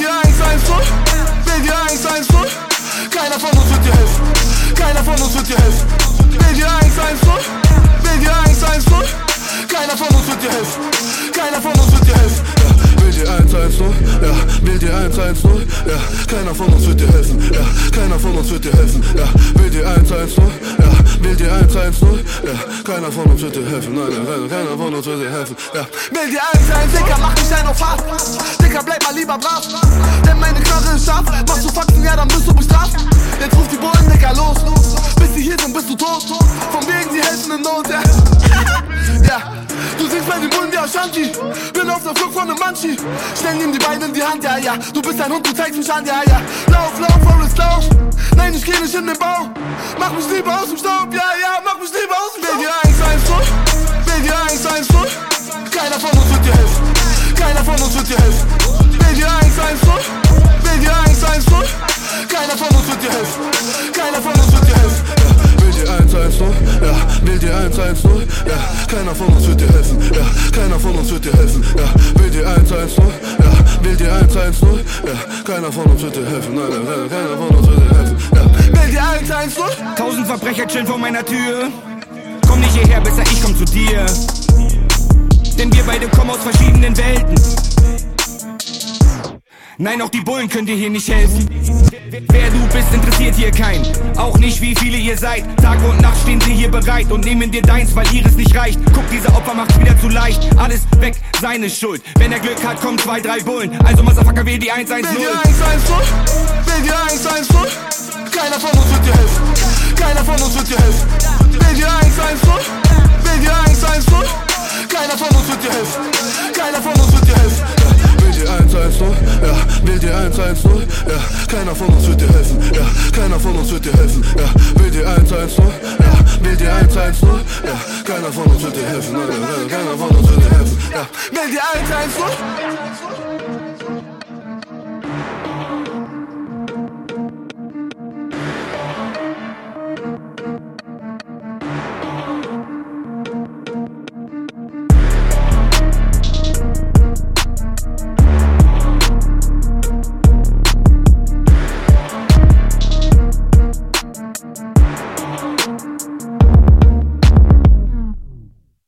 Eins Baby 110, eins, 110, keiner von uns wird dir helfen, keiner von uns wird dir helfen. Baby 110, eins, 110, keiner von uns wird dir helfen, keiner von uns wird dir helfen. eins, 110, ja, eins 110, ja, keiner von uns wird dir helfen, ja, keiner von uns wird dir helfen, ja, eins 110, will dir 110. Ja, keiner von uns wird dir helfen. Nein, nein, keiner von uns wird dir helfen. Ja, will dir 110, Dicker, mach dich ein auf hart. Dicker, bleib mal lieber brav. Denn meine Knarre ist scharf. Machst du Faxen, ja, dann bist du bestraft. Jetzt ruf die Bullen, Dicker, los. Bis sie hier sind, bist du tot. Von wegen, die helfen in Not, ja. ja. Du singst bei den Bullen wie Ashanti. Bin auf der Flucht von einem Manchi. Schnell nimm die Beine in die Hand, ja, ja. Du bist ein Hund, du zeigst mich an, ja, ja. Lauf, lauf, Forrest, lauf. Nein, ich geh nicht in den Bau. Mach mich lieber aus dem Staub, ja, ja. Mach mich lieber aus dem Staub. Dir 110, will dir 110. Keiner von uns wird dir helfen. Keiner von uns wird dir helfen. Dir 110, will dir 110. Keiner von uns wird dir helfen. Keiner von uns wird dir helfen. Dir 110, ja, dir 110. Ja, keiner von uns wird dir helfen. Ja, keiner von uns wird dir helfen. Ja, dir 110, ja, will dir 110. Ja, keiner von uns wird dir helfen. Nein, nein, nein, keiner von uns wird dir helfen. Ja, will dir 110. Tausend Verbrecher chillen vor meiner Tür. Komm nicht hierher, besser ich komm zu dir. Denn wir beide kommen aus verschiedenen Welten. Nein, auch die Bullen können dir hier nicht helfen. Wer du bist, interessiert hier keinen. Auch nicht, wie viele ihr seid. Tag und Nacht stehen sie hier bereit und nehmen dir deins, weil ihres nicht reicht. Guck, dieser Opfer macht's wieder zu leicht. Alles weg, seine Schuld. Wenn er Glück hat, kommen zwei, drei Bullen. Also, Motherfucker, wähl die 110. Will dir 110, will dir 110. Keiner von uns wird dir helfen. Keiner von uns wird dir helfen. Will dir 110, will dir 110. Keiner von uns wird dir helfen. Will dir 110. Ja, keiner von uns wird dir helfen. Ja, keiner von uns wird dir helfen. Ja, will dir 110, ja, will dir 110. Ja, keiner von uns wird dir helfen. Nein, nein, keiner von uns wird dir helfen. Ja, will dir 110.